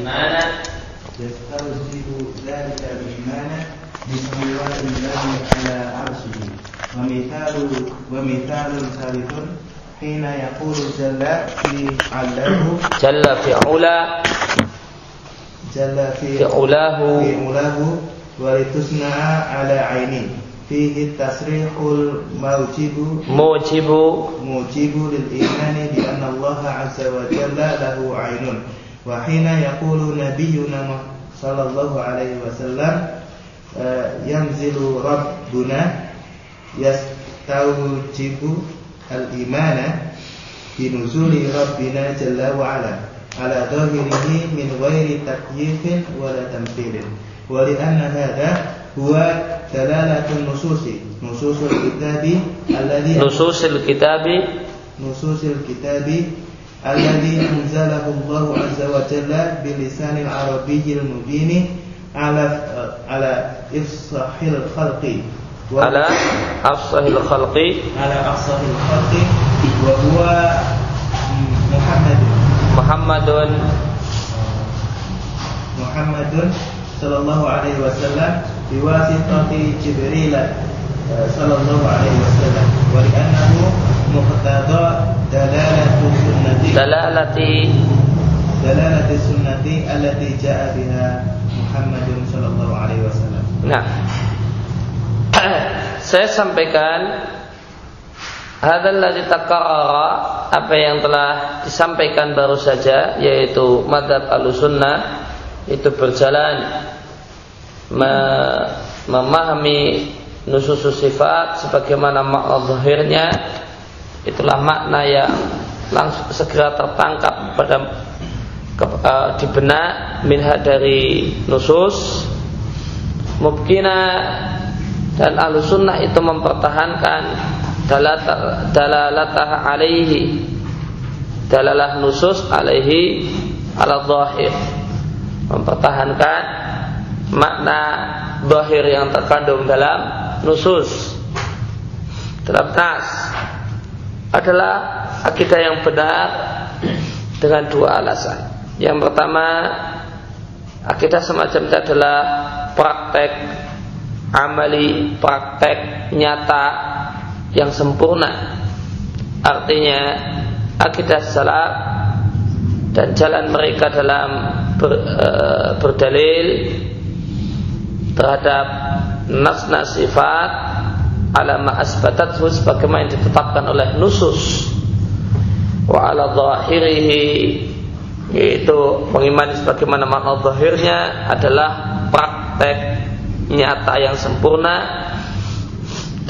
إيمانا. يستوجب ذلك الإيمان باستواء الله على عرشه. ومثال ومثال ثالث حين يقول جل في علاه جل في علا جل في في علاه. في علاه ولتصنع على عيني فيه التصريح الموجب موجب. موجب للإيمان بأن الله عز وجل له عين. وحين يقول نبينا صلى الله عليه وسلم آه، ينزل ربنا يستوجب الإيمان بنزول ربنا جل وعلا على ظاهره من غير تكييف ولا تمثيل ولأن هذا هو دلالة النصوص نصوص الكتاب الذي نصوص الكتاب نصوص الكتاب الذي أنزله الله عز وجل بلسان العربي المبين على على إفصح الخلق. على أفصح الخلق. على أفصح الخلق. وهو محمد. محمد. محمد صلى الله عليه وسلم بواسطة جبريل آه، صلى الله عليه وسلم. ولأنه muqtada dalalatu sunnati dalalati dalalati sunnati allati jaa biha Muhammadun sallallahu alaihi wasallam. Nah. Saya sampaikan Hadal ladzi takarrara apa yang telah disampaikan baru saja yaitu madhab al-sunnah itu berjalan me memahami nusus sifat sebagaimana makna zahirnya itulah makna yang langsung segera tertangkap pada ke, uh, di benak minha dari nusus mubkina dan ahlu sunnah itu mempertahankan dalalata- dalalatah alaihi dalalah nusus alaihi ala zahir. Mempertahankan makna zahir yang terkandung dalam nusus. Dalam adalah akidah yang benar dengan dua alasan. Yang pertama akidah semacam itu adalah praktek amali praktek nyata yang sempurna. Artinya akidah salaf dan jalan mereka dalam ber, e, berdalil terhadap nas-nas sifat alama asbatathu sebagaimana yang ditetapkan oleh nusus wa ala zahirihi yaitu mengimani sebagaimana makna zahirnya adalah praktek nyata yang sempurna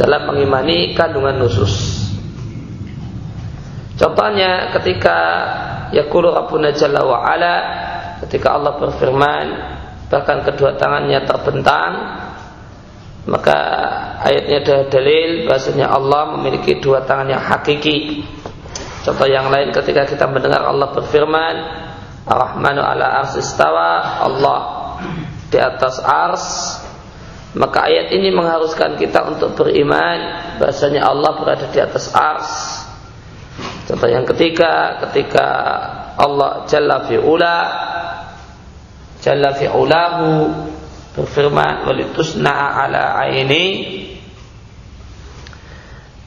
dalam mengimani kandungan nusus. Contohnya ketika Yaqulu Rabbuna Jalla wa Ala ketika Allah berfirman bahkan kedua tangannya terbentang maka ayatnya ada dalil bahasanya Allah memiliki dua tangan yang hakiki. Contoh yang lain ketika kita mendengar Allah berfirman Ar-Rahmanu ala arsistawa Allah di atas ars maka ayat ini mengharuskan kita untuk beriman bahasanya Allah berada di atas ars. Contoh yang ketiga, ketika Allah Jalla fi'ula Jalla fi'ulahu berfirman walitusna'a ala aini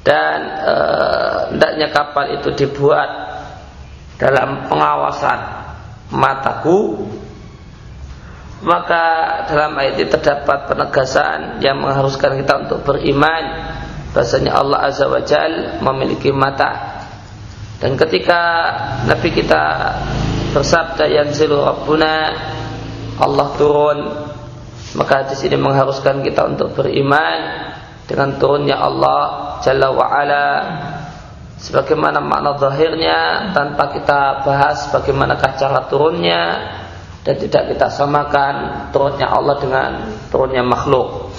dan hendaknya kapal itu dibuat dalam pengawasan mataku maka dalam ayat ini terdapat penegasan yang mengharuskan kita untuk beriman. Bahasanya Allah Azza wa Jal memiliki mata. Dan ketika Nabi kita bersabda yanzilu Rabbuna Allah turun. Maka hadis ini mengharuskan kita untuk beriman dengan turunnya Allah Jalla wa Ala sebagaimana makna zahirnya tanpa kita bahas bagaimanakah cara turunnya dan tidak kita samakan turunnya Allah dengan turunnya makhluk.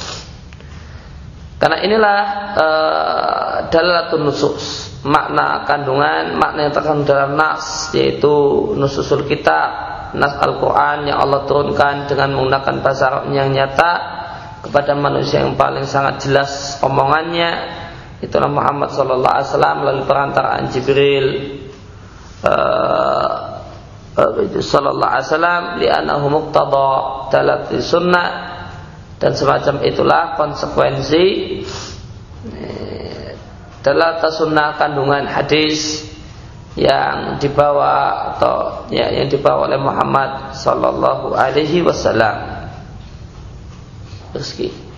Karena inilah uh, dalalatun nusus, makna kandungan, makna yang terkandung dalam nas yaitu nususul kitab, nas Al-Qur'an yang Allah turunkan dengan menggunakan bahasa yang nyata kepada manusia yang paling sangat jelas omongannya itulah Muhammad sallallahu alaihi wasallam melalui perantaraan Jibril uh, sallallahu alaihi wasallam li'annahu muqtada dalati sunnah dan semacam itulah konsekuensi eh, sunnah kandungan hadis yang dibawa atau ya, yang dibawa oleh Muhammad sallallahu alaihi wasallam Rezeki.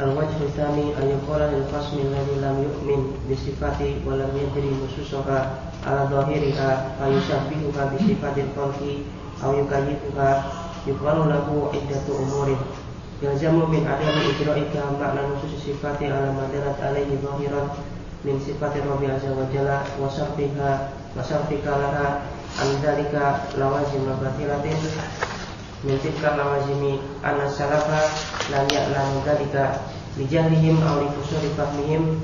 الوجه الثاني أن يقال للخصم الذي لم يؤمن بصفات ولم يدري نصوصها على ظاهرها فيشبهها بصفات الخلق أو يكيفها يقال له عدة أمور يلزم من عدم إجرائك معنى نصوص الصفات على ما دلت عليه ظاهرا من صفات الرب عز وجل وصرفها وصرفك لها عن ذلك لوازم باطلة menciptakan tilka lawazimi anna salafa lam ya'lamu dalika bijahlihim aw li kusuri fahmihim.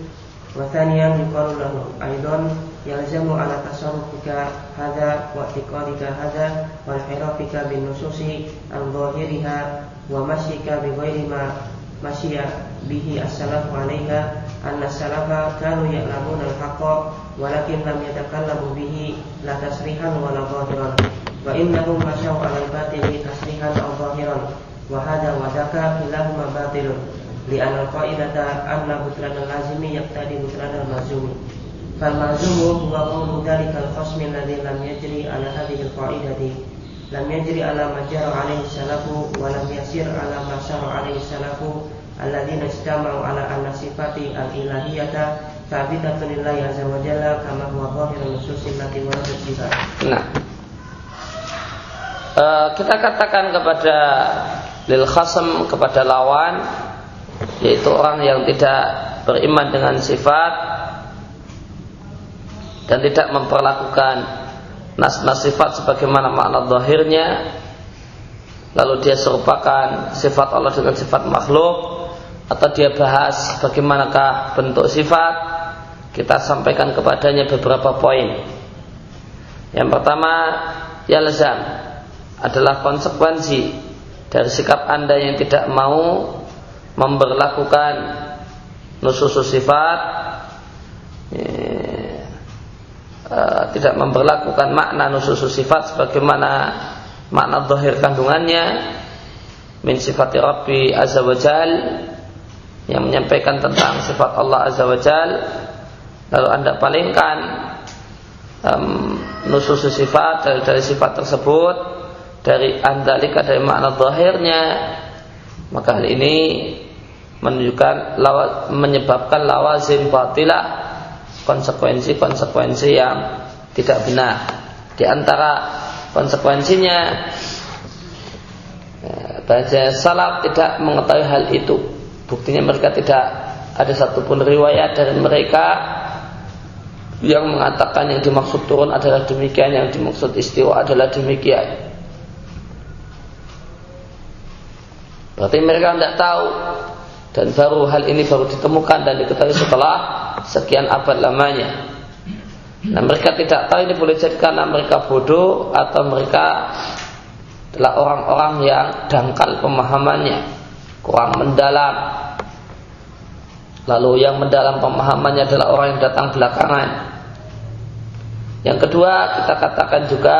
Wa thaniyan yuqalu lahu aidan yalzamu ala tasarrufika hadha wa i'tiqadika hadha wa hirafika bin nususi Al-zahiriha wa masyika bi ghairi ma masyiya bihi as-salafu alaiha anna salafa kanu ya'lamuna al-haqqa walakin lam yatakallamu bihi la tasrihan wa la zahiran تصريحا ولا ظاهرا وإنهم مشوا على الباطل تصريحا أو ظاهرا وهذا وذاك كلاهما باطل لأن القاعدة أن بطلان اللازم يقتضي بطلان الملزوم فالملزوم هو قول ذلك الخصم الذي لم يجري على هذه القاعدة لم يجري على ما جرى عليه السلف ولم يسير على ما سار عليه السلف الذين اجتمعوا على أن صفات الإلهية ثابتة لله عز وجل كما هو ظاهر النصوص التي وردت بها. Nah, uh, kita katakan kepada lil khasam kepada lawan yaitu orang yang tidak beriman dengan sifat dan tidak memperlakukan nas-nas sifat sebagaimana makna zahirnya lalu dia serupakan sifat Allah dengan sifat makhluk atau dia bahas bagaimanakah bentuk sifat kita sampaikan kepadanya beberapa poin. Yang pertama yalzam adalah konsekuensi dari sikap anda yang tidak mau memperlakukan nusus sifat ya, uh, tidak memperlakukan makna nusus sifat sebagaimana makna zahir kandungannya min sifati Rabbi azza wajal yang menyampaikan tentang sifat Allah azza wajal lalu anda palingkan um, nusus sifat dari, dari sifat tersebut dari andalika dari makna zahirnya maka hal ini menunjukkan lawa, menyebabkan lawazim batilah konsekuensi-konsekuensi yang tidak benar. Di antara konsekuensinya ya, baca salaf tidak mengetahui hal itu. Buktinya mereka tidak ada satupun riwayat dari mereka yang mengatakan yang dimaksud turun adalah demikian, yang dimaksud istiwa adalah demikian. Berarti mereka tidak tahu dan baru hal ini baru ditemukan dan diketahui setelah sekian abad lamanya. Nah mereka tidak tahu ini boleh jadi karena mereka bodoh atau mereka adalah orang-orang yang dangkal pemahamannya, kurang mendalam. Lalu yang mendalam pemahamannya adalah orang yang datang belakangan. Yang kedua kita katakan juga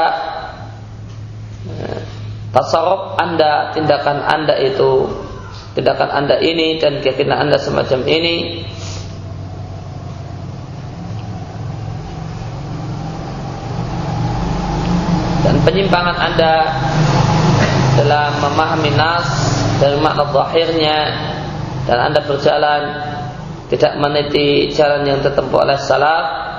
tasarruf Anda, tindakan Anda itu, tindakan Anda ini dan keyakinan Anda semacam ini. Dan penyimpangan Anda dalam memahami nas dari makna zahirnya dan Anda berjalan tidak meniti jalan yang ditempuh oleh salaf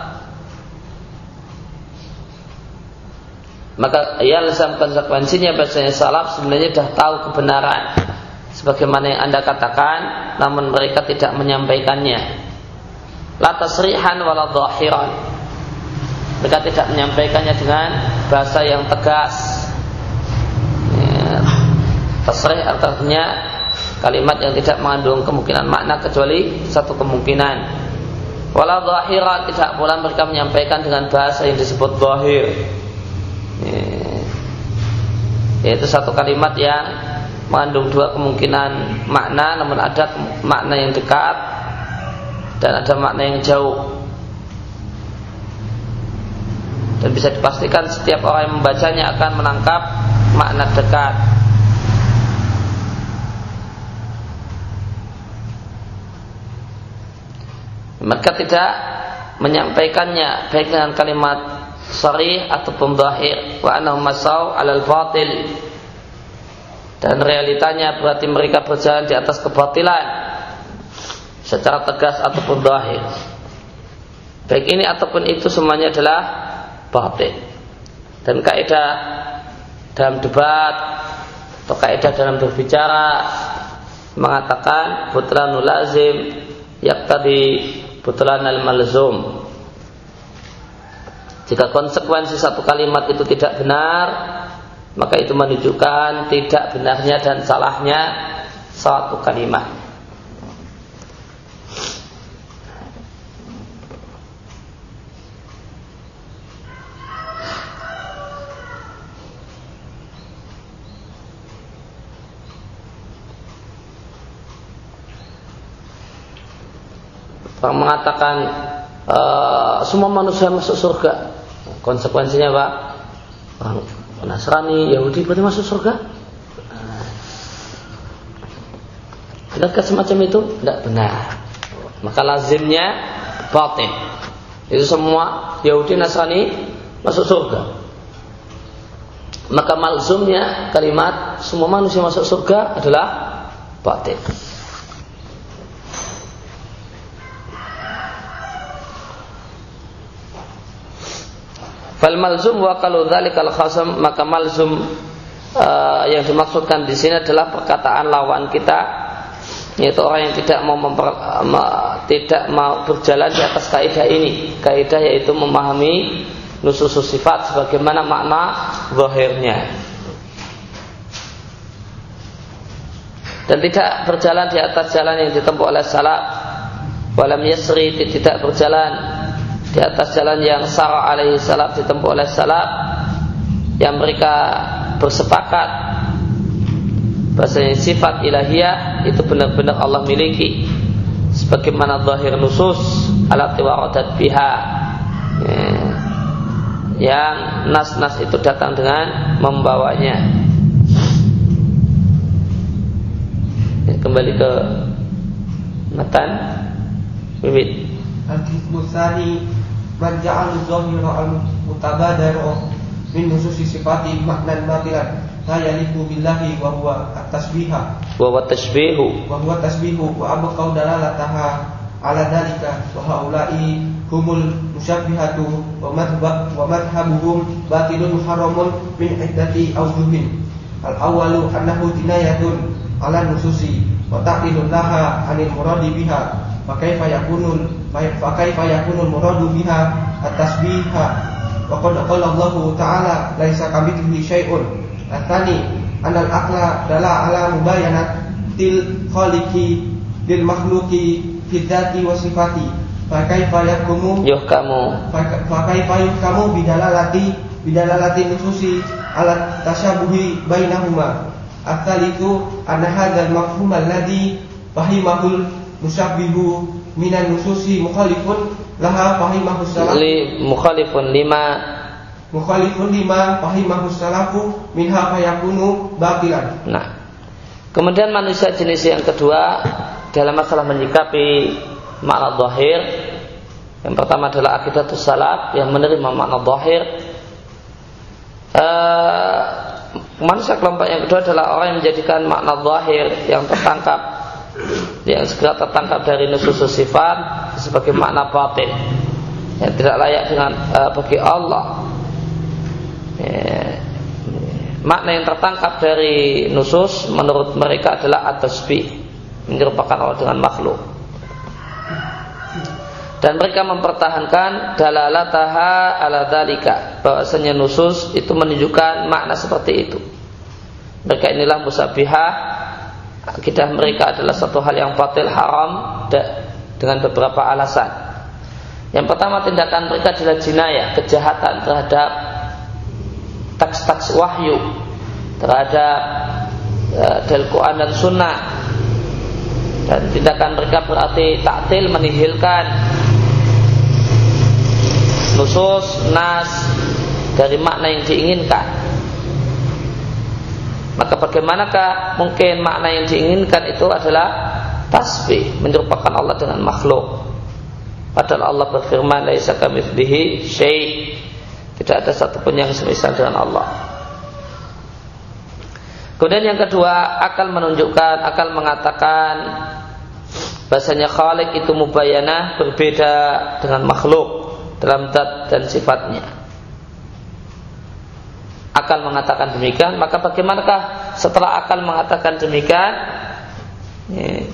maka yalzam konsekuensinya bahasanya salaf sebenarnya sudah tahu kebenaran sebagaimana yang anda katakan namun mereka tidak menyampaikannya. La tasrihan wala dhahiran. Mereka tidak menyampaikannya dengan bahasa yang tegas. Ya, tasrih artinya kalimat yang tidak mengandung kemungkinan makna kecuali satu kemungkinan. Wala dhahiran tidak pula mereka menyampaikan dengan bahasa yang disebut zahir yaitu satu kalimat yang mengandung dua kemungkinan makna namun ada makna yang dekat dan ada makna yang jauh. Dan bisa dipastikan setiap orang yang membacanya akan menangkap makna dekat. Maka tidak menyampaikannya baik dengan kalimat sharih ataupun zahir wa anahum masau alal batil. Dan realitanya berarti mereka berjalan di atas kebatilan secara tegas ataupun zahir. Baik ini ataupun itu semuanya adalah batin dan kaidah dalam debat atau kaidah dalam berbicara mengatakan putranul lazim tadi putran al-malzum jika konsekuensi satu kalimat itu tidak benar maka itu menunjukkan tidak benarnya dan salahnya suatu kalimat Orang mengatakan e, semua manusia masuk surga. Konsekuensinya apa? Orang Nasrani, Yahudi berarti masuk surga? Benarkah semacam itu? Tidak benar. Maka lazimnya batin. Itu semua Yahudi Nasrani masuk surga. Maka malzumnya kalimat semua manusia masuk surga adalah batin. Fal malzum wa kalau dzalikal khasam maka malzum uh, yang dimaksudkan di sini adalah perkataan lawan kita yaitu orang yang tidak mau memper, uh, tidak mau berjalan di atas kaidah ini. Kaidah yaitu memahami nusus sifat sebagaimana makna zahirnya. Dan tidak berjalan di atas jalan yang ditempuh oleh salaf walam yasri tidak berjalan di atas jalan yang Sarah alaihi salam ditempuh oleh salaf yang mereka bersepakat bahasanya sifat ilahiyah itu benar-benar Allah miliki sebagaimana zahir nusus alat waradat biha ya. yang nas-nas itu datang dengan membawanya ya, kembali ke matan bibit man ja'al zahira al-mutabadar min nususi sifati maknan batilan la yaliku billahi wa huwa at-tasbiha wa huwa tashbihu wa huwa tasbihu wa abqau dalalataha ala dalika wa haula'i humul musyabbihatu wa madhhab wa madhhabuhum batilun haramun min iddati awjuhin. Al awwalu annahu jinayatun ala nususi wa ta'dilun laha anil muradi biha Fakaifa yakunul fakaifa yakunul muradu biha at-tasbiha wa qad qala Allah ta'ala laisa kamitslihi syai'un. Atani anal aqla dala ala mubayanat til khaliqi lil makhluqi fi dzati wa sifati. Fakaifa yakumu yuhkamu fakaifa yuhkamu bidalalati bidalalati nususi ala tasyabuhi bainahuma. At-talithu anna hadzal mafhum alladhi fahimahul musabbihu minan nususi mukhalifun laha fahimahus salaf li mukhalifun lima. Mukhalifun lima fahimahus salafu minha fayakunu batilan. Nah. Kemudian manusia jenis yang kedua dalam masalah menyikapi makna zahir. Yang pertama adalah akidatus salaf yang menerima makna zahir. Uh, manusia kelompok yang kedua adalah orang yang menjadikan makna zahir yang tertangkap yang segera tertangkap dari nusus sifat sebagai makna batin. Yang tidak layak dengan uh, bagi Allah. Ya, makna yang tertangkap dari nusus menurut mereka adalah atasbih menyerupakan Allah dengan makhluk. Dan mereka mempertahankan dalalataha ala dalika bahwasanya nusus itu menunjukkan makna seperti itu. Mereka inilah musabihah akidah mereka adalah satu hal yang batil haram dengan beberapa alasan. Yang pertama tindakan mereka adalah jinayah, kejahatan terhadap teks-teks wahyu, terhadap uh, Quran dan Sunnah. Dan tindakan mereka berarti taktil menihilkan nusus, nas, dari makna yang diinginkan. Maka bagaimanakah mungkin makna yang diinginkan itu adalah tasbih, menyerupakan Allah dengan makhluk. Padahal Allah berfirman, "Laisa kamitslihi syai'." Tidak ada satupun yang semisal dengan Allah. Kemudian yang kedua, akal menunjukkan, akal mengatakan bahasanya Khalik itu mubayana berbeda dengan makhluk dalam zat dan sifatnya. Akal mengatakan demikian, maka bagaimanakah setelah akal mengatakan demikian?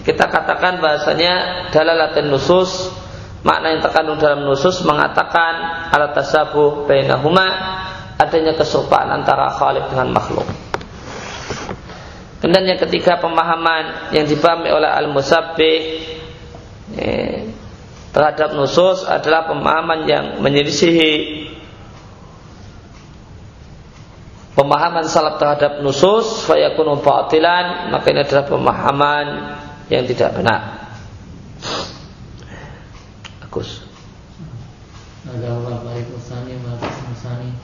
Kita katakan bahasanya dalalatin nusus makna yang terkandung dalam nusus mengatakan alat tasabuh bainahuma adanya keserupaan antara khalik dengan makhluk. Kemudian yang ketiga pemahaman yang dipahami oleh al-musabbih eh, terhadap nusus adalah pemahaman yang menyelisihi pemahaman salaf terhadap nusus fayakunu batilan maka ini adalah pemahaman yang tidak benar. Agus. Wa baik usani wa usani.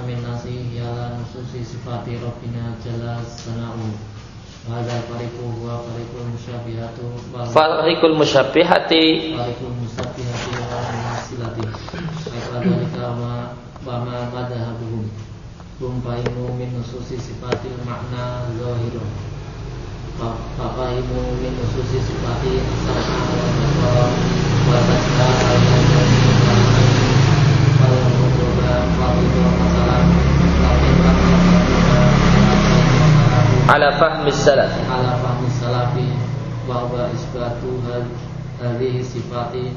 Min nasi yala nususi sifati rabbina jalla sana'u. Hadha fariqu huwa fariqul musyabihatu Fariqul musyabihati Fariqul musyabihati wa musilati Aikadhalika wa ma madhabuhum Hum fahimu min nususi sifatil makna zahirun Fahimu min nususi sifatil sar'a wa wa tasna ala fahmi salaf. Ala fahmi salafi wa huwa isbatu hadhihi sifati.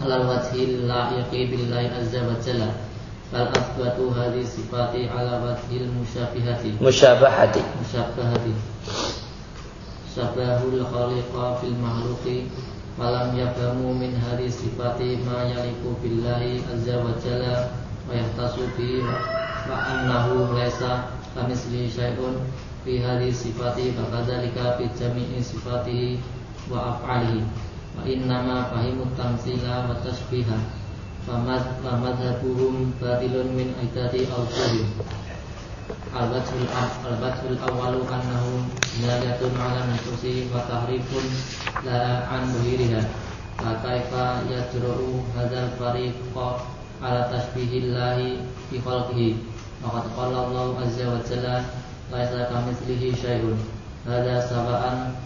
Ala wajhi la'iqi billahi azza wa jalla bal asbatu hadhihi sifati ala wajhi musyabihati musyabahati musyabahati syabahul khaliqa fil mahluqi falam yafamu min hadhihi sifati ma yaliku billahi azza wa jalla wa yahtasu bi wa annahu kamisli syai'un. Fi hadhihi sifati fa kadzalika fi jami'i sifatihi wa af'alihi. Wa innama fahimut tamsila wa tashbiha fa madhabuhum batilun min aidati al-qulub al-wajhul al-wajhul awwalu annahu nalatun ala nususi wa tahrifun la an buhiriha fa kaifa yajra'u hadzal fariqa ala tashbihillahi fi khalqihi. Wa qad qala Allah azza wa jalla laisa kamitslihi syai'un. Hada sabaan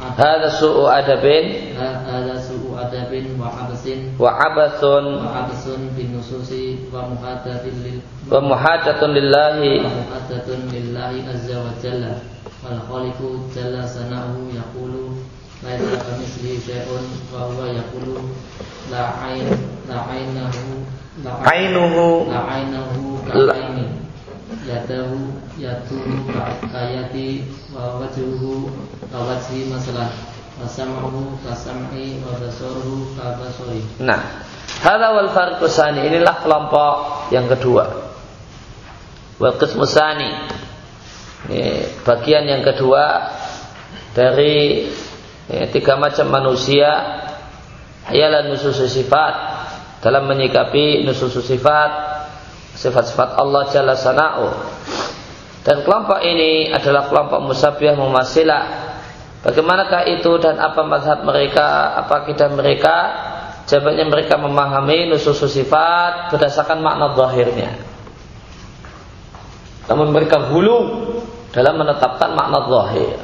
Hada su'u adabin? Hada su'u adabin wa abasin wa abasun wa abasun bin nususi wa muhadatin lil wa muhadatun lillahi. Wa muhadatun lillahi azza wa jalla. Wal khaliqu jalla sana'u yaqulu laisa kamitslihi syai'un wa huwa yaqulu la ain la ainahu la la ainahu la yadahu yatuhu kayati wa wajhuhu kawajhi masalah. Wa sam'uhu kasam'i wa basaruhu kabasari nah hadha wal farqu sani inilah kelompok yang kedua. Wal qismu sani ini bagian yang kedua dari ya, tiga macam manusia. Hayalan nusus sifat dalam menyikapi nusus sifat sifat-sifat Allah Jalla Sana'u. Dan kelompok ini adalah kelompok musabbih mumasilah. Bagaimanakah itu dan apa mazhab mereka, apa akidah mereka? Jawabannya mereka memahami nusus sifat berdasarkan makna zahirnya. Namun mereka hulu dalam menetapkan makna zahir.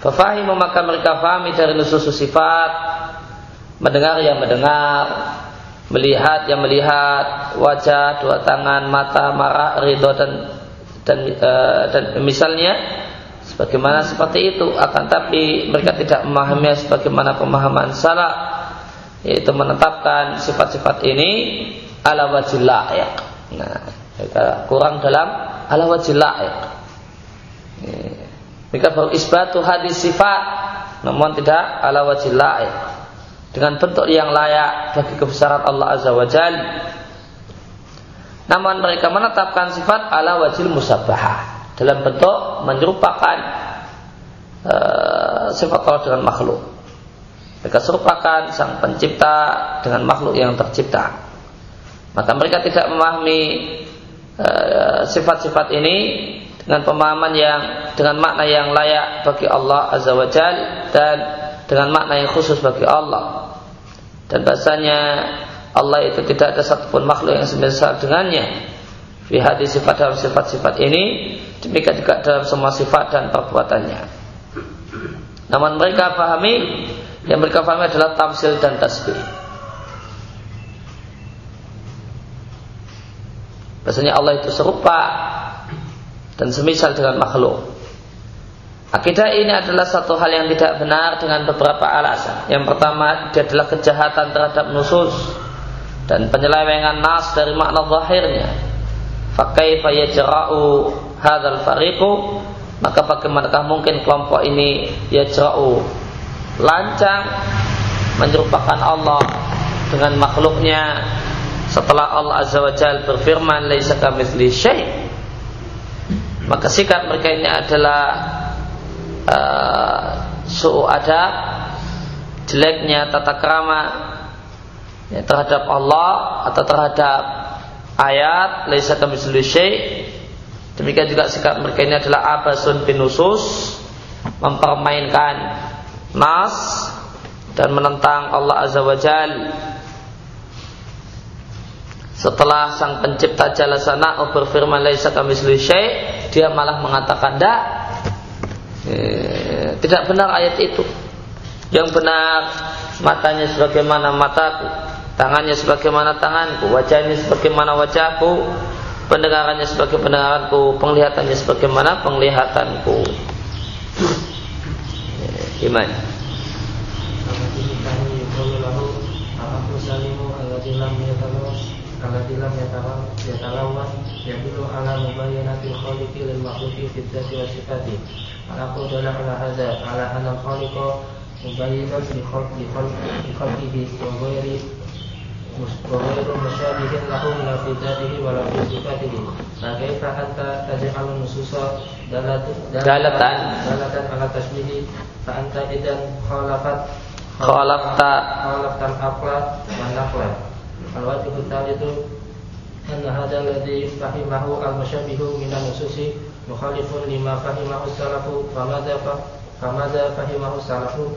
Fafahimu maka mereka fahami dari nusus sifat mendengar yang mendengar, melihat yang melihat, wajah, dua tangan, mata, marah, ridho dan dan e, dan misalnya sebagaimana seperti itu akan tapi mereka tidak memahami sebagaimana pemahaman salah yaitu menetapkan sifat-sifat ini ala wajil ya. Nah, mereka kurang dalam ala wajil ya. Mereka baru isbatu hadis sifat namun tidak ala wajil ya dengan bentuk yang layak bagi kebesaran Allah Azza wa Jal. Namun mereka menetapkan sifat ala wajil musabahah dalam bentuk menyerupakan uh, sifat Allah dengan makhluk. Mereka serupakan sang pencipta dengan makhluk yang tercipta. Maka mereka tidak memahami eh, sifat-sifat uh, ini dengan pemahaman yang dengan makna yang layak bagi Allah Azza wa Jal dan dengan makna yang khusus bagi Allah. Dan bahasanya Allah itu tidak ada satupun makhluk yang semisal dengannya. Fi hadis sifat dalam sifat-sifat ini demikian juga dalam semua sifat dan perbuatannya. Namun mereka pahami yang mereka pahami adalah tamsil dan tasbih. Bahasanya Allah itu serupa dan semisal dengan makhluk. Akidah ini adalah satu hal yang tidak benar dengan beberapa alasan. Yang pertama, dia adalah kejahatan terhadap nusus dan penyelewengan nas dari makna zahirnya. Fakaifa yajra'u hadzal fariqu maka bagaimanakah mungkin kelompok ini yajra'u lancang menyerupakan Allah dengan makhluknya setelah Allah Azza wa Jalla berfirman laisa kamitsli syai maka sikap mereka ini adalah uh, su'u adab jeleknya tata krama ya, terhadap Allah atau terhadap ayat laisa kamitsli syai. Demikian juga sikap mereka ini adalah abasun binusus mempermainkan nas dan menentang Allah Azza wa Jal. Setelah sang pencipta jala sana berfirman laisa kami syai dia malah mengatakan tidak e, tidak benar ayat itu yang benar matanya sebagaimana mataku tangannya sebagaimana tanganku wajahnya sebagaimana wajahku pendengarannya sebagai pendengaranku penglihatannya sebagaimana penglihatanku iman التي لم يتلون يدل على مباينة الخالق للمخلوق في الذات والصفات ونقول دل على هذا على أن الخالق مبين لخلقه وغير وغير مشابه له لا في ذاته ولا في صفاته فكيف أنت تجعل النصوص دالة دالة على تشبيه فأنت إذا خالفت خالفت خالفت العقل والنقل الوجه الثالث أن هذا الذي فهمه المشابه من النصوص mukhalifun lima fahimahu salafu famadha famadha fahimahu salafu.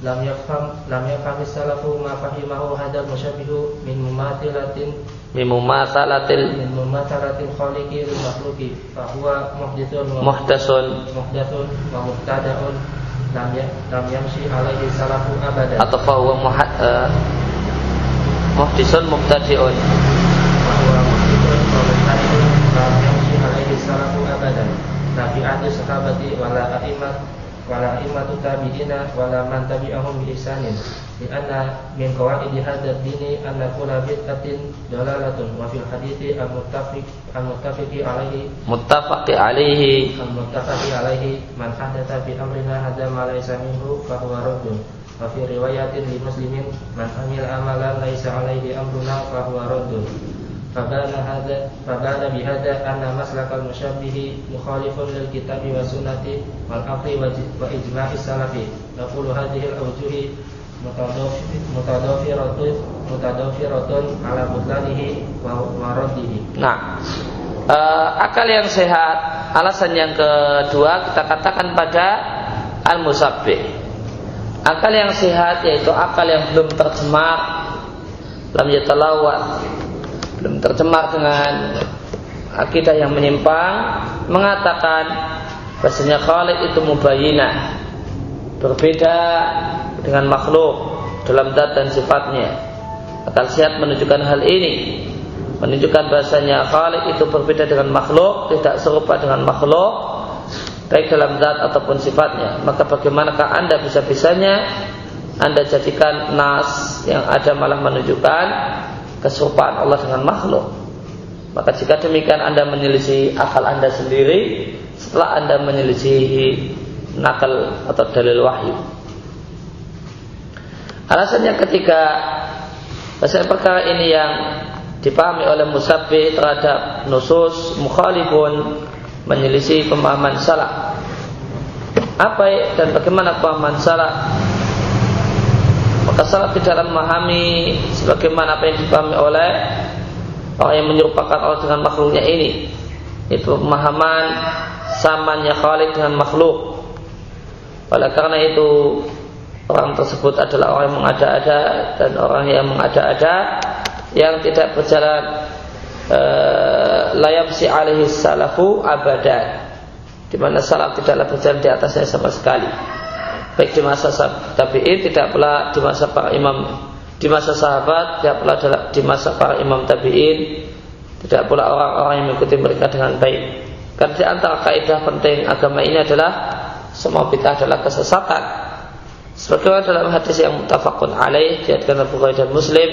Lam yafham lam yafham salafu ma fahimahu hadal musyabbihu min mumathilatin. Min mumathalatil min mumathalatil khaliqi lil makhluqi. Fa huwa muhdithun muhtasun. muhdathun wa mubtada'un. Lam ya lam yamshi alaihi salafu abada atau fa huwa eh, muhdathun muhtasun mubtadi'un. Salafu abada la fi ahli sahabati wala a'immat wala imatu tabi'ina wala man tabi'ahum bi ihsanin. Li anna min qawaid hadzal dini anna kulla bid'atin dalalatun. Wa fil hadithi al muttafiq al muttafiqi alaihi. Muttafaqi alaihi. Al muttafaqi alaihi man hadatha fi amrina hadza ma laysa minhu fa huwa raddun wa fi riwayatin li muslimin man amil amalan laysa alaihi amruna fa huwa raddun فبان هذا فبان بهذا أن مسلك المشبه مخالف للكتاب والسنة والعقل وإجماع السلف نقول هذه الأوجه متضافرة متضافرة على بطلانه ورده Nah, uh, akal yang sehat, alasan yang kedua kita katakan pada al-musabbih. Akal yang sehat yaitu akal yang belum tercemar, lam yatalawat, belum tercemar dengan akidah yang menyimpang mengatakan bahasanya Khalid itu mubayina berbeda dengan makhluk dalam zat dan sifatnya. Akal sehat menunjukkan hal ini. Menunjukkan bahasanya Khalid itu berbeda dengan makhluk tidak serupa dengan makhluk baik dalam zat ataupun sifatnya. Maka bagaimanakah anda bisa-bisanya anda jadikan nas yang ada malah menunjukkan keserupaan Allah dengan makhluk. Maka jika demikian Anda menyelisih akal Anda sendiri setelah Anda menyelisih nakal atau dalil wahyu. Alasan yang ketiga, pasal perkara ini yang dipahami oleh musabbi terhadap nusus mukhalifun menyelisih pemahaman salah. Apa dan bagaimana pemahaman salah? Salah di dalam memahami sebagaimana apa yang dipahami oleh orang yang menyerupakan Allah dengan makhluknya ini. Itu pemahaman samanya Khalik dengan makhluk. Oleh karena itu orang tersebut adalah orang yang mengada-ada dan orang yang mengada-ada yang tidak berjalan uh, layab si alaihi salafu abadan. Di mana salaf tidaklah berjalan di atasnya sama sekali baik di masa tabi'in tidak pula di masa para imam di masa sahabat tidak pula di masa para imam tabi'in. Tidak pula orang-orang yang mengikuti mereka dengan baik. Karena di antara kaidah penting agama ini adalah semua bid'ah adalah kesesatan. Sebagaimana dalam hadis yang mutafakun alaih diatkan Bukhari dan Muslim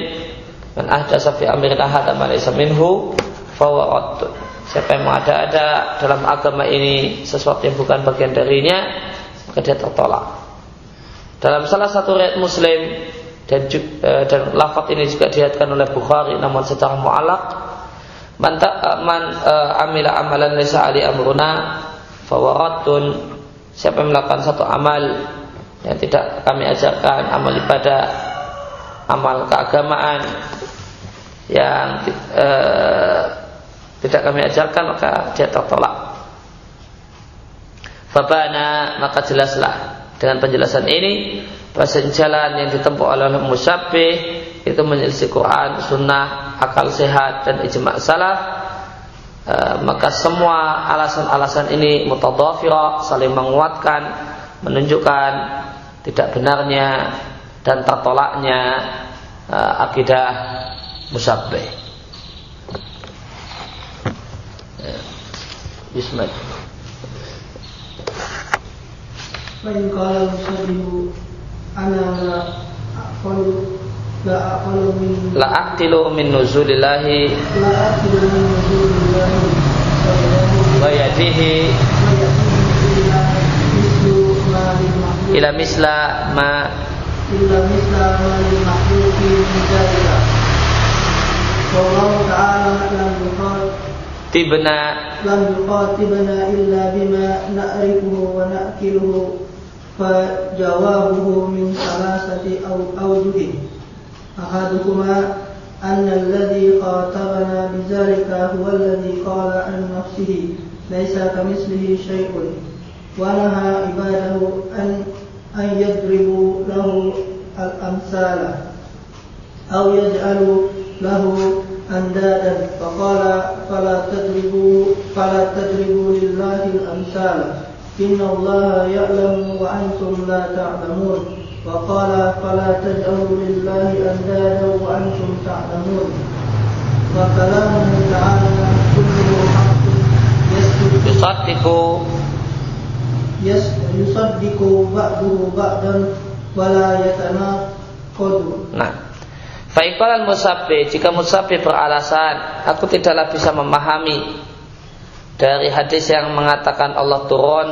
Man ahdasa fi amrina hada ma laysa minhu fahuwa Siapa yang mengada-ada dalam agama ini sesuatu yang bukan bagian darinya, maka dia tertolak. Dalam salah satu riwayat Muslim dan eh, dan lafaz ini juga dilihatkan oleh Bukhari namun secara mu'alaq man, man uh, amila amalan laysa ali amruna fawaratun siapa yang melakukan satu amal yang tidak kami ajarkan amal ibadah amal keagamaan yang e, tidak kami ajarkan maka dia tertolak. Fabana maka jelaslah dengan penjelasan ini bahasa jalan yang ditempuh oleh musyabih itu menyelisih Quran, Sunnah, akal sehat dan ijma salaf e, maka semua alasan-alasan ini mutadafirah saling menguatkan menunjukkan tidak benarnya dan tertolaknya e, akidah musabbih. Ya. Bismillah. فإن قال المصنف أنا لا أقل لا أقل من لا أقتل من نزول الله لا أقل من نزول الله ويأتيه إلى مثل ما للمخلوق إلى مثل ما إلا مثل ما للمخلوق من ذلك والله تعالى لم يخاطبنا لم يخاطبنا إلا بما نعرفه ونأكله فجوابه من ثلاثة أو أوجه أحدهما أن الذي خاطبنا بذلك هو الذي قال عن نفسه ليس كمثله شيء. ونهى عباده أن أن يضربوا له الأمثال أو يجعلوا له أندادا. فقال فلا تضربوا فلا تضربوا لله الأمثال. إن الله يعلم وأنتم لا تعلمون وقال فلا تجعلوا لله أندادا وأنتم تعلمون وكلامه تعالى كله حق يصدق يصدق بعضه بعضا ولا يتناقض Nah, Faikolan musabbi jika musabbi beralasan aku tidaklah bisa memahami dari hadis yang mengatakan Allah turun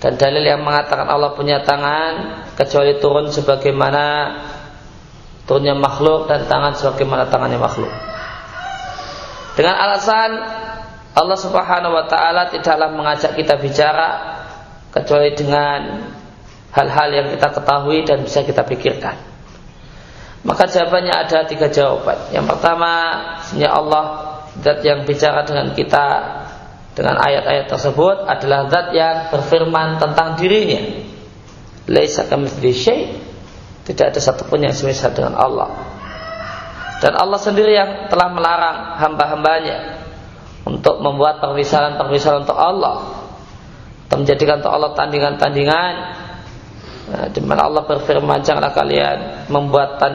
dan dalil yang mengatakan Allah punya tangan kecuali turun sebagaimana turunnya makhluk dan tangan sebagaimana tangannya makhluk. Dengan alasan Allah Subhanahu wa taala tidaklah mengajak kita bicara kecuali dengan hal-hal yang kita ketahui dan bisa kita pikirkan. Maka jawabannya ada tiga jawaban. Yang pertama, sebenarnya Allah zat yang bicara dengan kita dengan ayat-ayat tersebut adalah zat yang berfirman tentang dirinya. Laisa kamitsli syai. Tidak ada satupun yang semisal dengan Allah. Dan Allah sendiri yang telah melarang hamba-hambanya untuk membuat permisalan-permisalan untuk Allah. Untuk menjadikan untuk Allah tandingan-tandingan Nah, di mana Allah berfirman janganlah kalian membuat tan,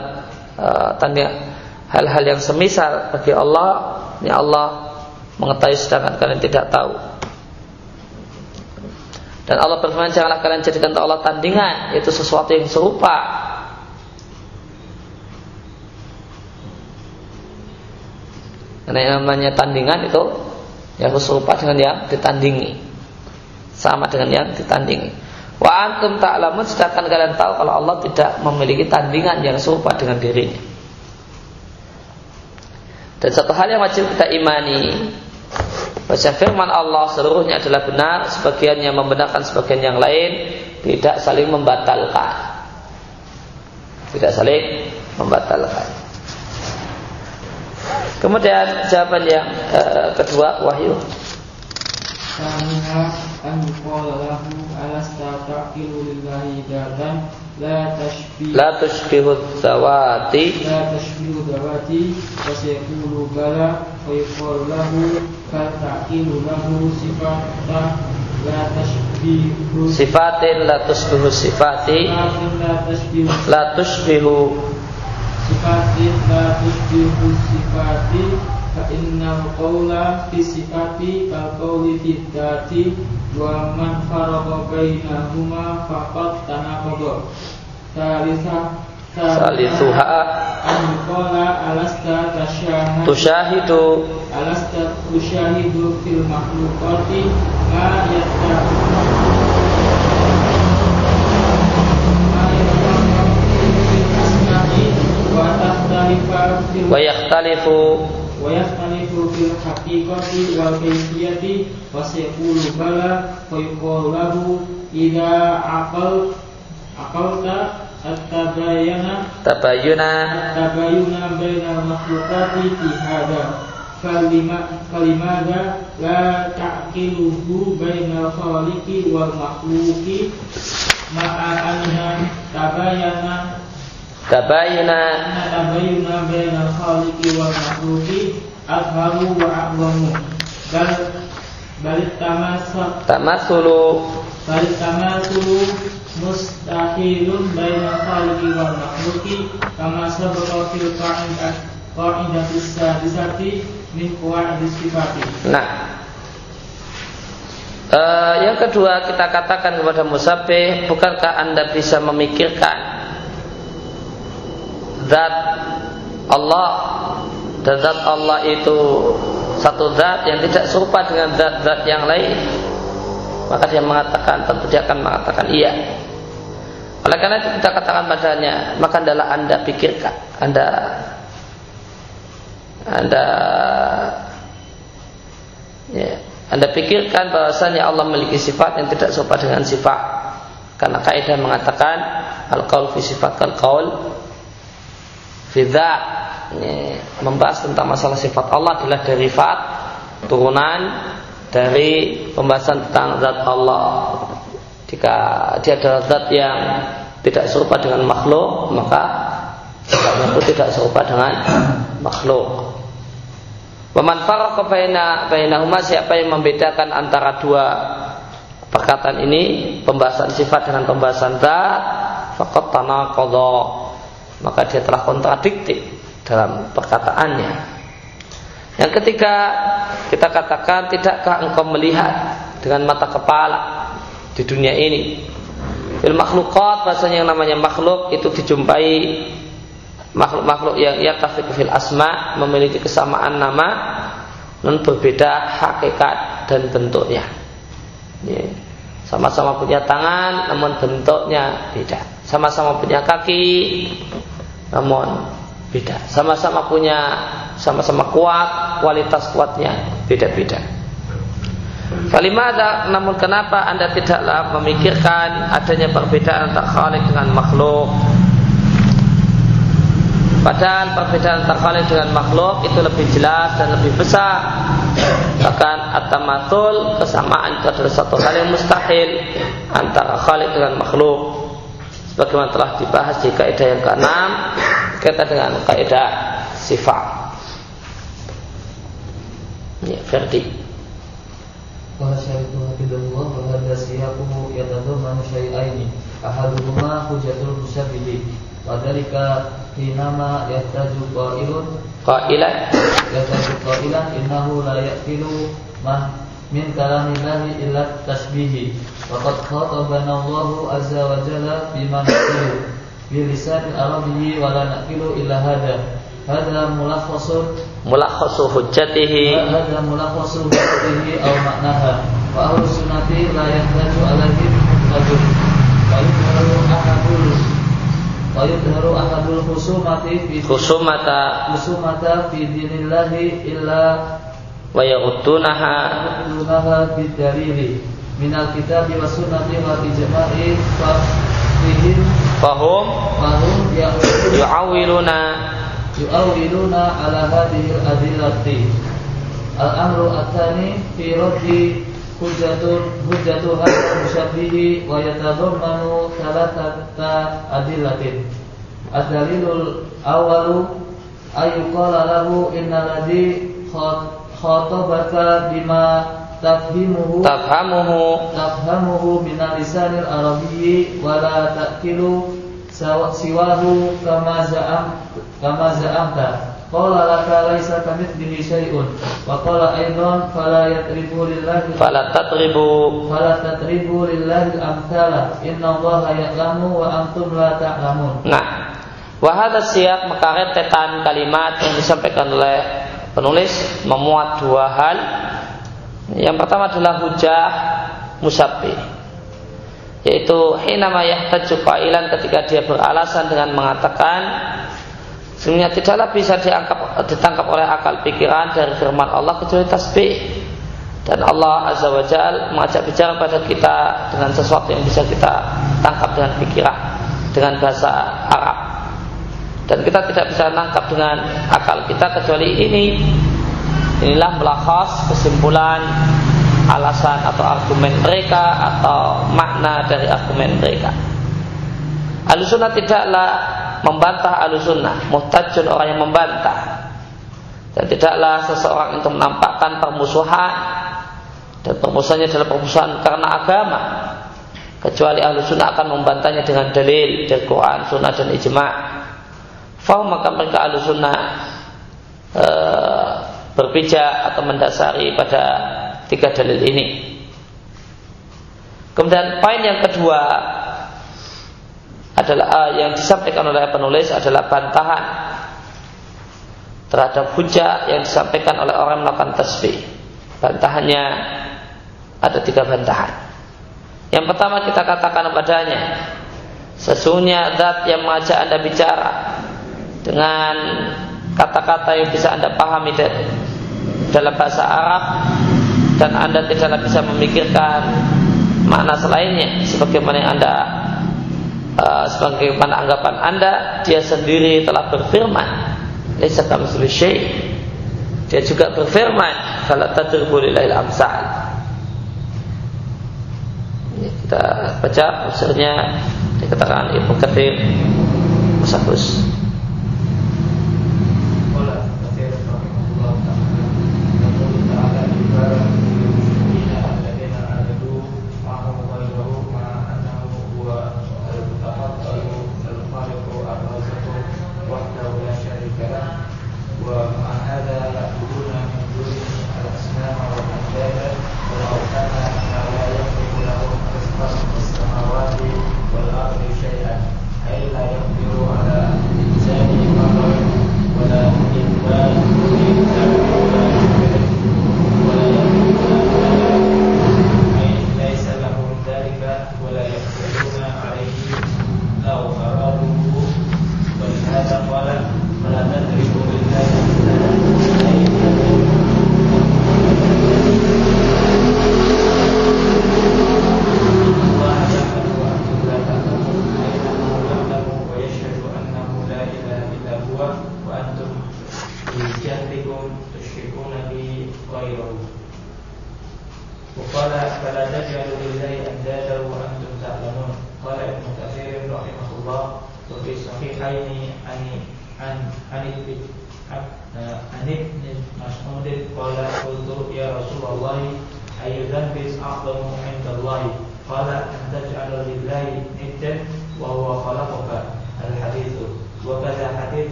uh, hal-hal yang semisal bagi Allah, ya Allah mengetahui sedangkan kalian tidak tahu. Dan Allah berfirman janganlah kalian jadikan Allah tandingan itu sesuatu yang serupa. Karena yang namanya tandingan itu yang serupa dengan yang ditandingi. Sama dengan yang ditandingi. Wa antum ta'lamun sedangkan kalian tahu kalau Allah tidak memiliki tandingan yang serupa dengan dirinya. Dan satu hal yang wajib kita imani Baca firman Allah seluruhnya adalah benar Sebagian yang membenarkan sebagian yang lain Tidak saling membatalkan. Tidak saling membatalkan. Kemudian jawaban yang uh, kedua wahyu la tashbih la tashbihu zawati la tashbihu dawati wa sayqulu bala wa yuqalu lahu ka taqilu lahu sifata la tashbihu sifatin la tashbihu sifati. Sifatin la tashbihu fa innal qawla fi sifati kal qawli fi dhati wa man farqa bainahuma faqad tanaqadha salisa salisuha an yuqala alasta tashahadu tusyahidu alasta tusyahidu fil makhluqati ma yatta ma yatta fil asma'i wa tahtalifa fil haqiqati wal kayfiyati wa sayqulu bala wa yuqalu lahu idza aqal aqalta at-tabayana tabayuna tabayuna bainal makhluqati fi hada falima falimada la ta'qiluhu bainal khaliqi wal makhluqi ma'a anna tabayana tabayuna tabayuna bainal khaliqi wal makhluqi azharu wa a'zamu. Bal bal tamassak tamasulu. Bal tamasulu mustahilun bainal khaliqi wal makhluqi kama sabaqa fil qa'idah qa'idatis sadisati min qawaidis sifati. Nah. Eh, yang kedua kita katakan kepada musabih bukankah anda bisa memikirkan zat Allah. Dan zat Allah itu satu zat yang tidak serupa dengan zat-zat yang lain. Maka dia mengatakan tentu dia akan mengatakan iya. Oleh karena itu kita katakan padanya maka adalah anda pikirkan. Anda anda ya, anda pikirkan bahwasanya Allah memiliki sifat yang tidak serupa dengan sifat. Karena kaidah mengatakan al qaul fi sifat kal qaul fi ini membahas tentang masalah sifat Allah adalah derivat turunan dari pembahasan tentang zat Allah. Jika dia adalah zat yang tidak serupa dengan makhluk maka sifatnya itu tidak serupa dengan makhluk. Waman farqa baina bainahuma siapa yang membedakan antara dua perkataan ini pembahasan sifat dengan pembahasan zat faqad tanaqadha maka dia telah kontradiktif dalam perkataannya. Yang ketiga kita katakan tidakkah engkau melihat dengan mata kepala di dunia ini? Fil makhlukat bahasanya yang namanya makhluk itu dijumpai makhluk-makhluk yang ia tafiq fil asma memiliki kesamaan nama non berbeda hakikat dan bentuknya sama-sama punya tangan namun bentuknya beda. Sama-sama punya kaki namun beda. Sama-sama punya sama-sama kuat kualitas kuatnya beda-beda. Falimada namun kenapa anda tidaklah memikirkan adanya perbedaan antara khalik dengan makhluk Padahal perbedaan antara dengan makhluk itu lebih jelas dan lebih besar. Bahkan atamatul kesamaan itu adalah satu hal yang mustahil antara khalik dengan makhluk. Sebagaimana telah dibahas di kaidah yang keenam kita dengan kaidah sifat. Ya, Ferdi. Hujatul musabbihi Wadhalika hinama yahtaju qailun. Qailan? Yahtaju qailan innahu la yaqilu mah min kalamillahi illa tasbihi Waqad khatabana Allahu azza wa jalla bima naqilu Bilisan arabiyyi wa la naqilu illa hada. Hada mulakhasun. Mulakhasu hujjatihi. Hada mulakhasu hujjatihi aw maknaha. Wa ahlu sunnati la yahtaju alaihi rajul. Wa yudharu ahadul wa yudharu ahadul khusumati fi khusumata. Khusumata fi dinillahi illa wa yaghuddunaha yudhunaha bidalili minal kitabi wa sunnati wa ijma'i fahum fahum yu'awiluna yu'awiluna ala hadhihi al-adillati. Al-amru at-tani fi raddi hujjatun hujjatuha musyabbihi wa yatadammanu thalathata adillatin. Ad-dalilul awalu ayyuqala lahu innal ladzi khatabaka bima tafhimuhu tafhamuhu. Tafhamuhu min lisanil arabiyyi wa la ta'kilu siwahu kama za'am kama za'amta Qala laka laisa kamitslihi syai'un wa qala aidan fala yatribu lillahi fala tatribu fala tatribu lillahi amthala inna Allaha ya'lamu wa antum la ta'lamun. Nah, wa hadha siyaq maka rentetan kalimat yang disampaikan oleh penulis memuat dua hal. Yang pertama adalah hujah musabbi yaitu hinama yahtaju qailan ketika dia beralasan dengan mengatakan Sebenarnya tidaklah bisa diangkap, ditangkap oleh akal pikiran dari firman Allah kecuali tasbih. Dan Allah Azza wa Jal mengajak bicara pada kita dengan sesuatu yang bisa kita tangkap dengan pikiran, dengan bahasa Arab. Dan kita tidak bisa tangkap dengan akal kita kecuali ini. Inilah melakhas kesimpulan alasan atau argumen mereka atau makna dari argumen mereka. Alusuna tidaklah membantah alusunnah, muhtajun orang yang membantah. Dan tidaklah seseorang itu menampakkan permusuhan dan permusuhannya adalah permusuhan karena agama. Kecuali ahlu sunnah akan membantahnya dengan dalil dari Quran, sunnah dan ijma. Faham maka mereka ahlu sunnah e, berpijak atau mendasari pada tiga dalil ini. Kemudian poin yang kedua adalah uh, yang disampaikan oleh penulis adalah bantahan terhadap hujah yang disampaikan oleh orang melakukan tasbih. Bantahannya ada tiga bantahan. Yang pertama kita katakan padanya, sesungguhnya zat yang mengajak anda bicara dengan kata-kata yang bisa anda pahami dalam bahasa Arab dan anda tidaklah bisa memikirkan makna selainnya sebagaimana yang anda uh, sebagaimana anggapan Anda, dia sendiri telah berfirman, "Laisa kamitsli syai'." Dia juga berfirman, "Fala tadribu lillahi amsal." Ini kita baca usulnya dikatakan Ibnu Katsir Musafus.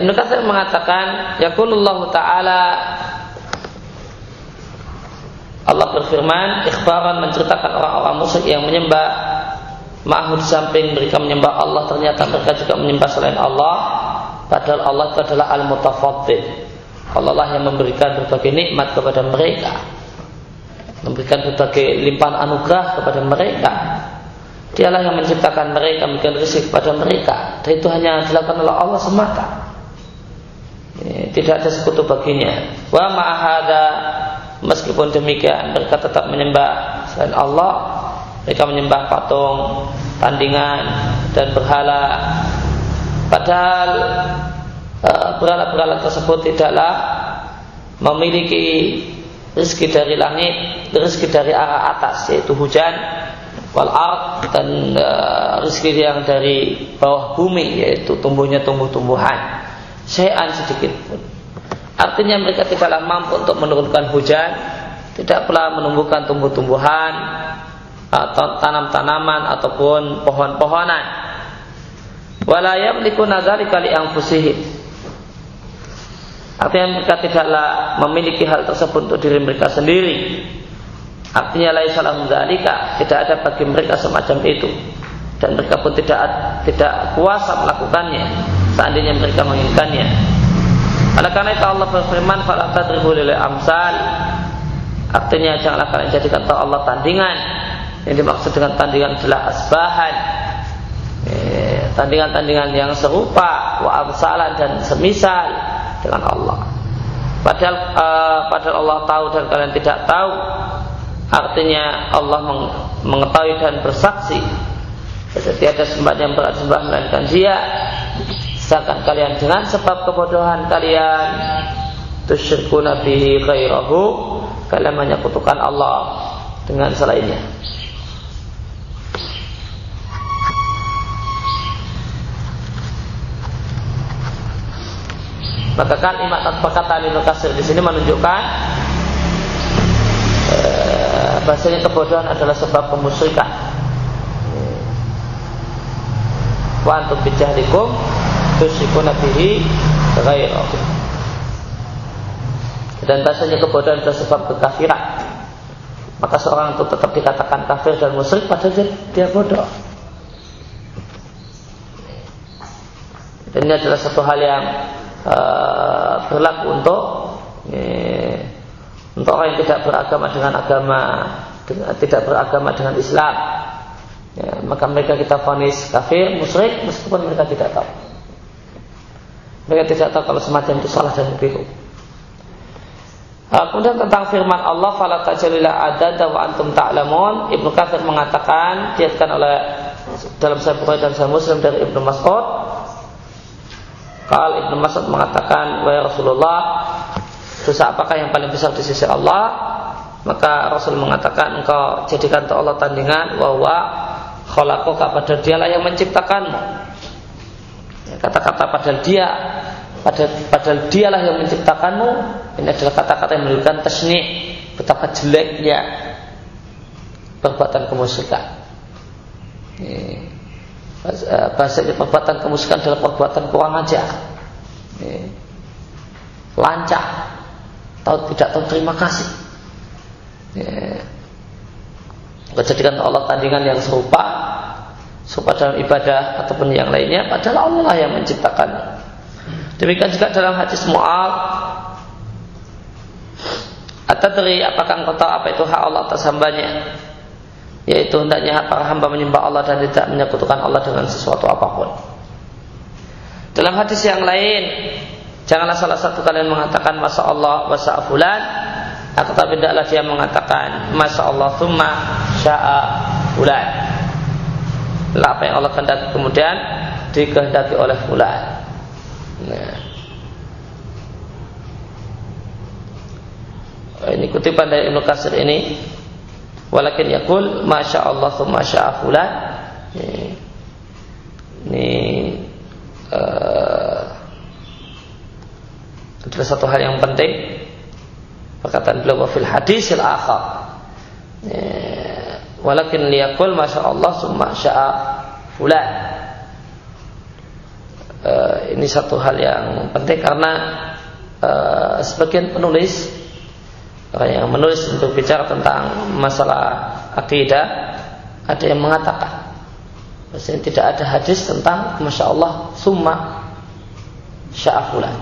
Ibnu Katsir mengatakan yaqulullahu taala. Allah berfirman ikhbaran menceritakan orang-orang musyrik yang menyembah Ma'hud samping mereka menyembah Allah ternyata mereka juga menyembah selain Allah padahal Allah itu adalah al-mutafaddil. Allah lah yang memberikan berbagai nikmat kepada mereka. Memberikan berbagai limpahan anugerah kepada mereka dialah yang menciptakan mereka memberikan rezeki kepada mereka. Dan itu hanya dilakukan oleh Allah semata. Tidak ada sekutu baginya. Wa ma'ahada meskipun demikian mereka tetap menyembah selain Allah. Mereka menyembah patung, tandingan dan berhala. Padahal eh, berhala-berhala tersebut tidaklah memiliki rezeki dari langit, rezeki dari arah atas yaitu hujan, wal ard dan uh, rezeki yang dari bawah bumi yaitu tumbuhnya tumbuh-tumbuhan. Syai'an sedikit pun. Artinya mereka tidaklah mampu untuk menurunkan hujan, tidak pula menumbuhkan tumbuh-tumbuhan, atau tanam-tanaman ataupun pohon-pohonan. Wala yamliku nadzalika li anfusihim. Artinya mereka tidaklah memiliki hal tersebut untuk diri mereka sendiri. Artinya laisa lahum dzalika, tidak ada bagi mereka semacam itu. Dan mereka pun tidak tidak kuasa melakukannya seandainya mereka menginginkannya. Oleh karena itu Allah berfirman, "Fala tadribu lil amsal." Artinya janganlah kalian jadikan Allah tandingan yang dimaksud dengan tandingan adalah asbahan eh, tandingan-tandingan yang serupa wa amsalan dan semisal dengan Allah padahal uh, padahal Allah tahu dan kalian tidak tahu artinya Allah mengetahui dan bersaksi. Jadi ada sembah yang berat sembah melainkan dia. Sedangkan kalian dengan sebab kebodohan kalian tusyirkuna bihi ghairahu kalian menyekutukan Allah dengan selainnya. Maka kalimat Ibnu Katsir di sini menunjukkan bahasanya kebodohan adalah sebab kemusyrikan. Wa antum bijahlikum tusyrikuna bihi ghairahu. Dan bahasanya kebodohan adalah sebab kekafiran. Maka seorang itu tetap dikatakan kafir dan musyrik padahal dia, dia bodoh. Dan ini adalah satu hal yang uh, berlaku untuk eh, untuk orang yang tidak beragama dengan agama dengan, tidak beragama dengan Islam. Ya, maka mereka kita vonis kafir musyrik meskipun mereka tidak tahu. Mereka tidak tahu kalau semacam itu salah dan keliru Uh, kemudian tentang firman Allah fala tajalila adada wa antum ta'lamun. Ibnu Katsir mengatakan diatkan oleh dalam Sahih Bukhari dan Sahih Muslim dari Ibnu Mas'ud. Kal Ibnu Mas'ud mengatakan, "Wahai Rasulullah, dosa apakah yang paling besar di sisi Allah?" Maka Rasul mengatakan, "Engkau jadikan untuk Allah tandingan bahwa khalaqaka padahal dialah yang menciptakanmu." Ya, kata-kata padahal dia padahal, padahal dialah yang menciptakanmu ini adalah kata-kata yang menunjukkan tasni betapa jeleknya perbuatan kemusyrikan. Eh, bahasanya perbuatan kemusikan adalah perbuatan kurang ajar lancah tahu tidak tahu terima kasih. Kejadian Allah tandingan yang serupa serupa dalam ibadah ataupun yang lainnya padahal Allah yang menciptakan. Demikian juga dalam hadis mu'al atau dari apakah engkau tahu apa itu hak Allah atas hambanya? Yaitu hendaknya para hamba menyembah Allah dan tidak menyekutukan Allah dengan sesuatu apa pun. Dalam hadis yang lain, janganlah salah satu kalian mengatakan masa Allah masa fulan, atau tapi tidaklah dia mengatakan masa Allah thumma sya'a fulan. Apa yang Allah kehendaki kemudian dikehendaki oleh fulan. Nah. Ini kutipan dari Ibnu Katsir ini Walakin yakul Masya Allah Masya fulan ini uh, adalah satu hal yang penting. Perkataan beliau fil hadis al akhar walakin liyakul masya Allah summa sya'a fulan. Uh, ini satu hal yang penting karena uh, sebagian penulis orang yang menulis untuk bicara tentang masalah akidah ada yang mengatakan Maksudnya tidak ada hadis tentang Masya Allah summa sya'afulan.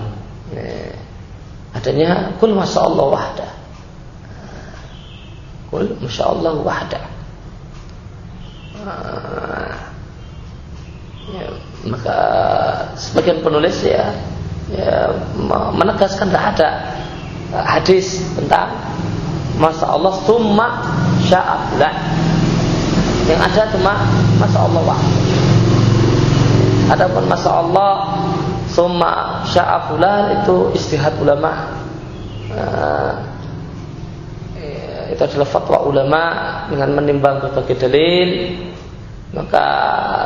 Adanya kul Masya Allah wahda. Kul Masya Allah wahda. Ah, ya, maka sebagian penulis ya, ya menegaskan tidak ada hadis tentang Masya Allah summa sya'afulan yang ada cuma Masya Allah wahda Adapun Masya Allah Summa sya'afulan itu istihad ulama. Uh, Itu adalah fatwa ulama Dengan menimbang berbagai dalil. Maka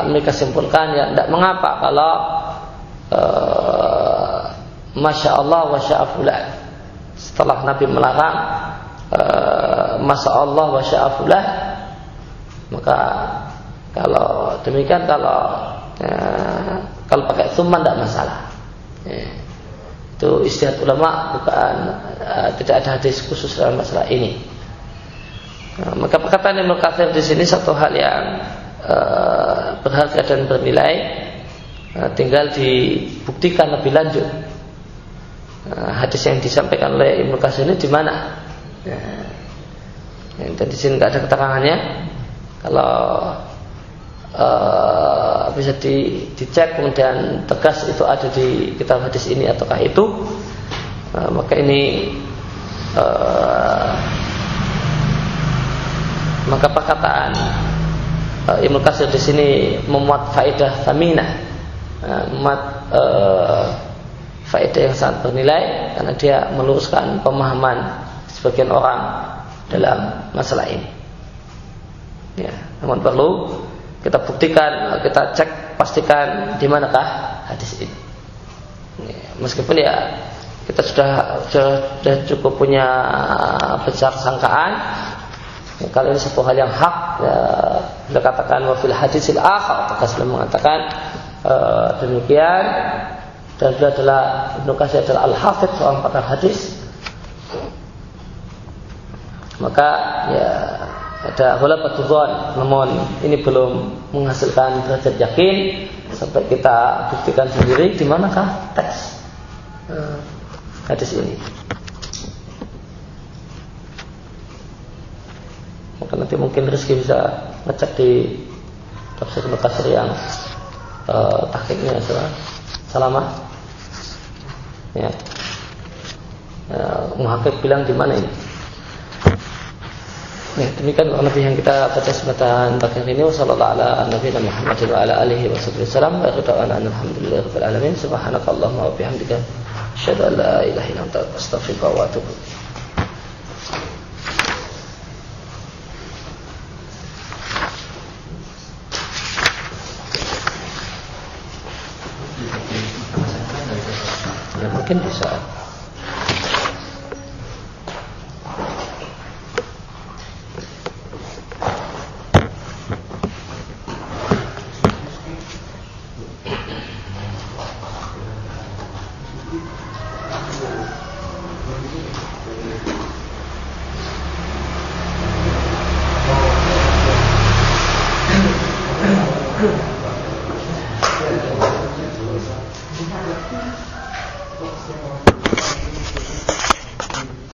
mereka simpulkan ya Tidak mengapa kalau uh, Masya Allah wa sya'afulan Setelah Nabi melarang uh, Masya Allah wa sya'afulan maka kalau demikian kalau ya, kalau pakai summan tidak masalah. Ya. Itu istihad ulama bukan uh, tidak ada hadis khusus dalam masalah ini. Nah, maka perkataan Ibnu Katsir di sini satu hal yang uh, berharga dan bernilai uh, tinggal dibuktikan lebih lanjut. Uh, hadis yang disampaikan oleh Ibnu Katsir ini di mana? Ya. Dan di sini tidak ada keterangannya kalau uh, bisa di, dicek kemudian tegas itu ada di kitab hadis ini ataukah itu uh, maka ini uh, maka perkataan uh, Ibnu Katsir di sini memuat faedah taminah memuat uh, faedah yang sangat bernilai karena dia meluruskan pemahaman sebagian orang dalam masalah ini. Ya, namun perlu kita buktikan, kita cek, pastikan di manakah hadis ini. Ya, meskipun ya kita sudah, sudah cukup punya besar sangkaan. Kalau ini satu hal yang hak ya, kita katakan wafil hadisil akhar maka sudah mengatakan uh, demikian. Dan dia adalah Ibnu adalah al-hafidh seorang pakar hadis. Maka ya ada ghalabatul dzan namun ini belum menghasilkan derajat yakin sampai kita buktikan sendiri di manakah teks. Uh, hadis ini. Maka nanti mungkin rezeki bisa ngecek di tafsir Mekasir yang uh, tahkiknya salah salama ya. Uh, bilang di mana ini Ya, demikian lebih yang kita baca kesempatan pagi ini. Wasallallahu ala nabiyina Muhammad wa ala alihi wasallam wa radana alhamdulillah rabbil alamin. Subhanakallahumma wa bihamdika asyhadu an la ilaha illa anta astaghfiruka wa atubu